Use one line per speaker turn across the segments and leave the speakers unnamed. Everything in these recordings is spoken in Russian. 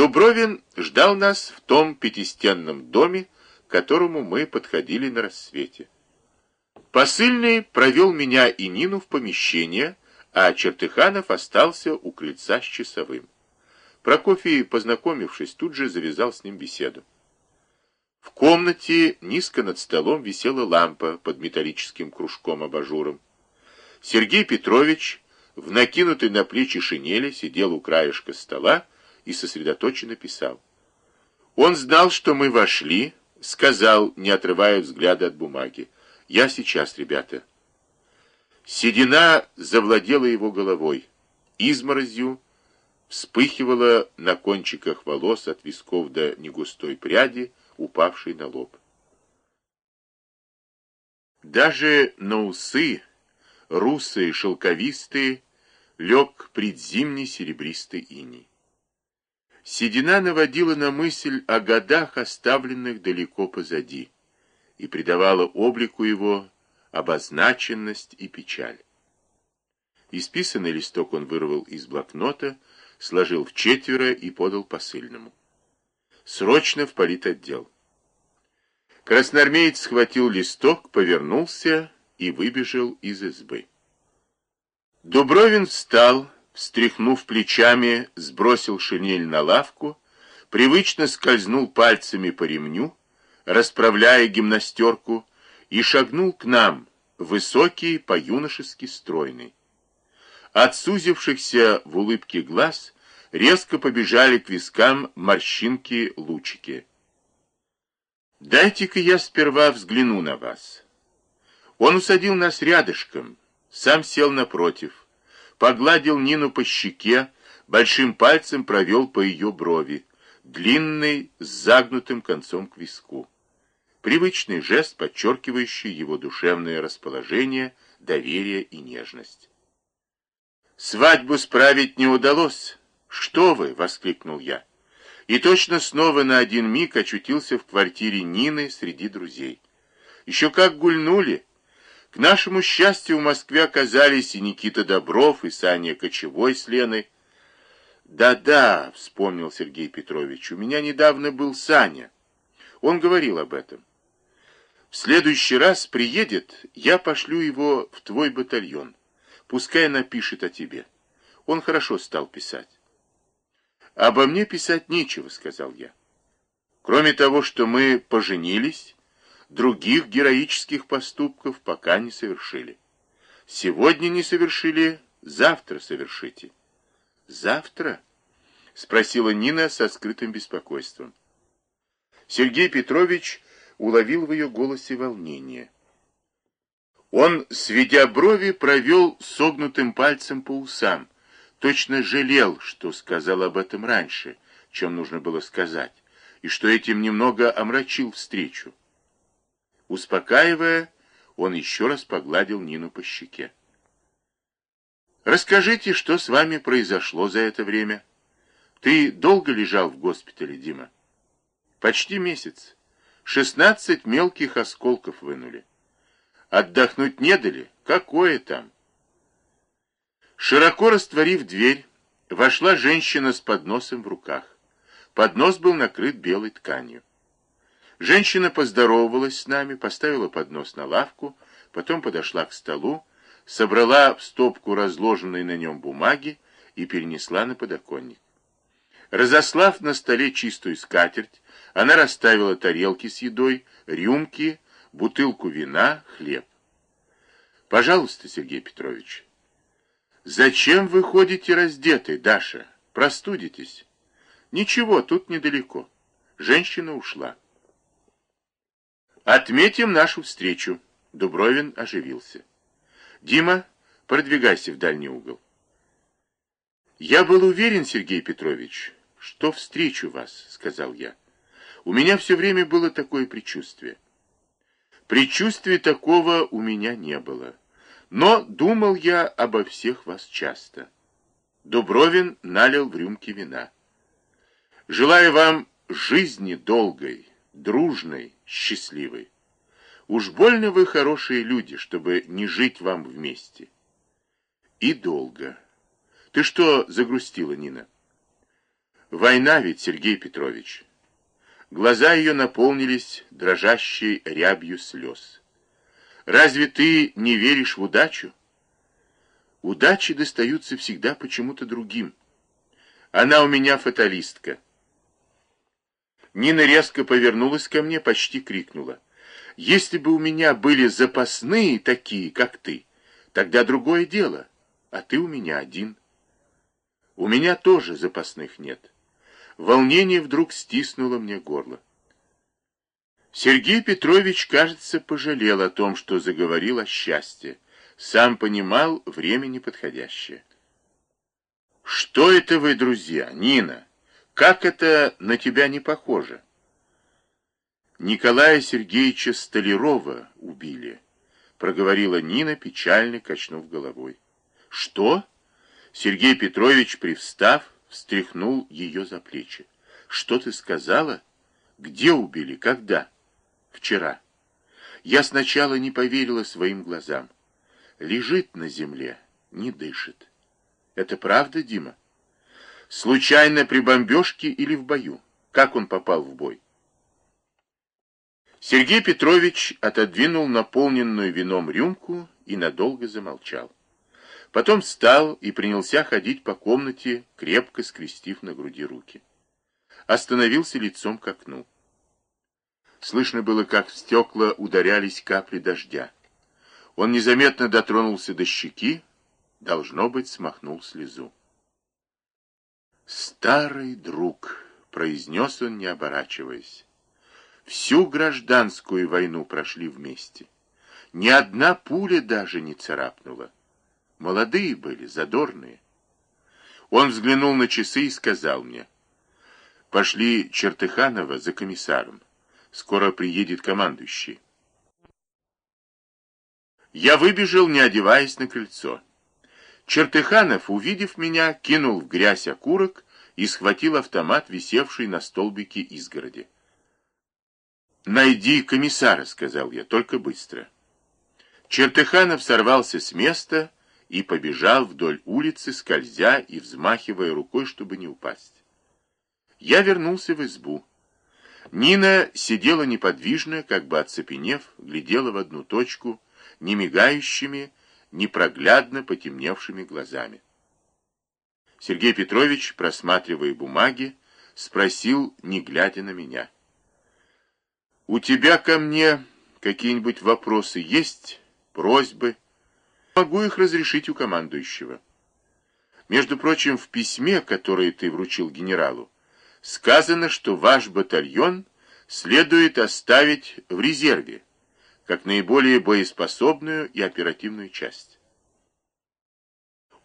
Дубровин ждал нас в том пятистенном доме, к которому мы подходили на рассвете. Посыльный провел меня и Нину в помещение, а Чертыханов остался у крыльца с часовым. Прокофий, познакомившись, тут же завязал с ним беседу. В комнате низко над столом висела лампа под металлическим кружком-абажуром. Сергей Петрович в накинутой на плечи шинели сидел у краешка стола и сосредоточенно писал. Он знал, что мы вошли, сказал, не отрывая взгляда от бумаги. «Я сейчас, ребята». Седина завладела его головой. Изморозью вспыхивала на кончиках волос от висков до негустой пряди, упавшей на лоб. Даже на усы, русые, шелковистые, лег предзимний серебристый иней. Седина наводила на мысль о годах, оставленных далеко позади, и придавала облику его обозначенность и печаль. Исписанный листок он вырвал из блокнота, сложил в четверо и подал посыльному. Срочно в политотдел. Красноармеец схватил листок, повернулся и выбежал из избы. Дубровин встал, встряхнув плечами, сбросил шинель на лавку, привычно скользнул пальцами по ремню, расправляя гимнастерку, и шагнул к нам, высокий, по-юношески стройный. От сузившихся в улыбке глаз резко побежали к вискам морщинки-лучики. «Дайте-ка я сперва взгляну на вас». Он усадил нас рядышком, сам сел напротив, погладил Нину по щеке, большим пальцем провел по ее брови, длинный, с загнутым концом к виску. Привычный жест, подчеркивающий его душевное расположение, доверие и нежность. «Свадьбу справить не удалось. Что вы!» — воскликнул я. И точно снова на один миг очутился в квартире Нины среди друзей. Еще как гульнули. К нашему счастью, в Москве оказались и Никита Добров, и Саня Кочевой с Леной. «Да-да», — вспомнил Сергей Петрович, — «у меня недавно был Саня. Он говорил об этом. В следующий раз приедет, я пошлю его в твой батальон. Пускай напишет о тебе. Он хорошо стал писать». «Обо мне писать нечего», — сказал я. «Кроме того, что мы поженились...» других героических поступков пока не совершили. Сегодня не совершили, завтра совершите. Завтра? Спросила Нина со скрытым беспокойством. Сергей Петрович уловил в ее голосе волнение. Он, сведя брови, провел согнутым пальцем по усам, точно жалел, что сказал об этом раньше, чем нужно было сказать, и что этим немного омрачил встречу. Успокаивая, он еще раз погладил Нину по щеке. «Расскажите, что с вами произошло за это время? Ты долго лежал в госпитале, Дима?» «Почти месяц. Шестнадцать мелких осколков вынули. Отдохнуть не дали? Какое там?» Широко растворив дверь, вошла женщина с подносом в руках. Поднос был накрыт белой тканью. Женщина поздоровалась с нами, поставила поднос на лавку, потом подошла к столу, собрала в стопку разложенные на нем бумаги и перенесла на подоконник. Разослав на столе чистую скатерть, она расставила тарелки с едой, рюмки, бутылку вина, хлеб. «Пожалуйста, Сергей Петрович». «Зачем вы ходите раздетой, Даша? Простудитесь?» «Ничего, тут недалеко». Женщина ушла. Отметим нашу встречу. Дубровин оживился. Дима, продвигайся в дальний угол. Я был уверен, Сергей Петрович, что встречу вас, сказал я. У меня все время было такое предчувствие. Предчувствия такого у меня не было. Но думал я обо всех вас часто. Дубровин налил в рюмки вина. Желаю вам жизни долгой, дружной, счастливой. Уж больно вы хорошие люди, чтобы не жить вам вместе. И долго. Ты что загрустила, Нина? Война ведь, Сергей Петрович. Глаза ее наполнились дрожащей рябью слез. Разве ты не веришь в удачу? Удачи достаются всегда почему-то другим. Она у меня фаталистка. Нина резко повернулась ко мне, почти крикнула. Если бы у меня были запасные такие, как ты, тогда другое дело, а ты у меня один. У меня тоже запасных нет. Волнение вдруг стиснуло мне горло. Сергей Петрович, кажется, пожалел о том, что заговорил о счастье. Сам понимал, время неподходящее. «Что это вы, друзья? Нина, как это на тебя не похоже?» Николая Сергеевича Столярова убили, проговорила Нина, печально качнув головой. Что? Сергей Петрович, привстав, встряхнул ее за плечи. Что ты сказала? Где убили? Когда? Вчера. Я сначала не поверила своим глазам. Лежит на земле, не дышит. Это правда, Дима? Случайно при бомбежке или в бою? Как он попал в бой? Сергей Петрович отодвинул наполненную вином рюмку и надолго замолчал. Потом встал и принялся ходить по комнате, крепко скрестив на груди руки. Остановился лицом к окну. Слышно было, как в стекла ударялись капли дождя. Он незаметно дотронулся до щеки, должно быть, смахнул слезу. «Старый друг», — произнес он, не оборачиваясь, — «всю гражданскую войну прошли вместе. Ни одна пуля даже не царапнула. Молодые были, задорные. Он взглянул на часы и сказал мне, «Пошли Чертыханова за комиссаром. Скоро приедет командующий». Я выбежал, не одеваясь на крыльцо. Чертыханов, увидев меня, кинул в грязь окурок и схватил автомат, висевший на столбике изгороди. «Найди комиссара», — сказал я, — «только быстро». Чертыханов сорвался с места и побежал вдоль улицы, скользя и взмахивая рукой, чтобы не упасть. Я вернулся в избу. Нина сидела неподвижно, как бы оцепенев, глядела в одну точку, не мигающими, непроглядно потемневшими глазами. Сергей Петрович, просматривая бумаги, спросил, не глядя на меня. «У тебя ко мне какие-нибудь вопросы есть, просьбы?» Могу их разрешить у командующего. Между прочим, в письме, которое ты вручил генералу, сказано, что ваш батальон следует оставить в резерве, как наиболее боеспособную и оперативную часть.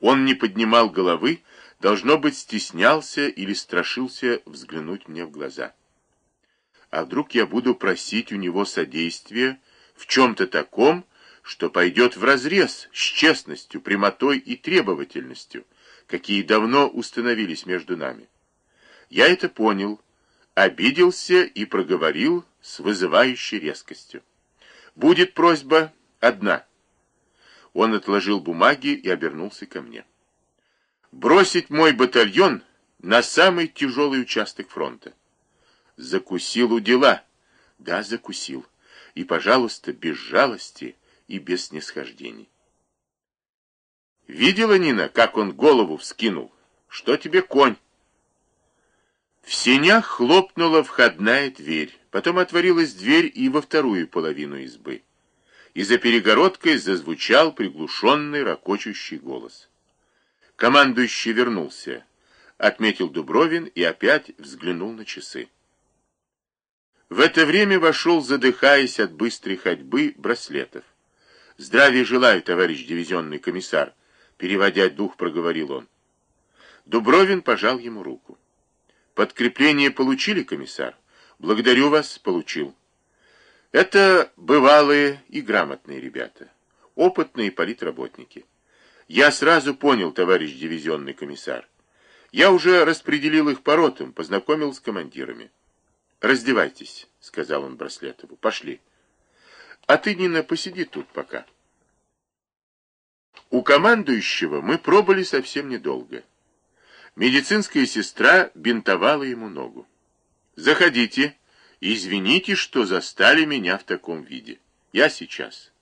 Он не поднимал головы, должно быть, стеснялся или страшился взглянуть мне в глаза. А вдруг я буду просить у него содействия в чем-то таком, что пойдет вразрез с честностью, прямотой и требовательностью, какие давно установились между нами. Я это понял, обиделся и проговорил с вызывающей резкостью. Будет просьба одна. Он отложил бумаги и обернулся ко мне. Бросить мой батальон на самый тяжелый участок фронта. Закусил у дела. Да, закусил. И, пожалуйста, без жалости и без снисхождений. Видела Нина, как он голову вскинул? Что тебе конь? В сенях хлопнула входная дверь, потом отворилась дверь и во вторую половину избы. И за перегородкой зазвучал приглушенный, ракочущий голос. Командующий вернулся, отметил Дубровин и опять взглянул на часы. В это время вошел, задыхаясь от быстрой ходьбы, браслетов. «Здравия желаю, товарищ дивизионный комиссар», — переводя дух, проговорил он. Дубровин пожал ему руку. «Подкрепление получили, комиссар?» «Благодарю вас, получил». Это бывалые и грамотные ребята, опытные политработники. Я сразу понял, товарищ дивизионный комиссар. Я уже распределил их по ротам, познакомил с командирами. «Раздевайтесь», — сказал он Браслетову. «Пошли». А ты, Нина, посиди тут пока. У командующего мы пробыли совсем недолго. Медицинская сестра бинтовала ему ногу. «Заходите. Извините, что застали меня в таком виде. Я сейчас».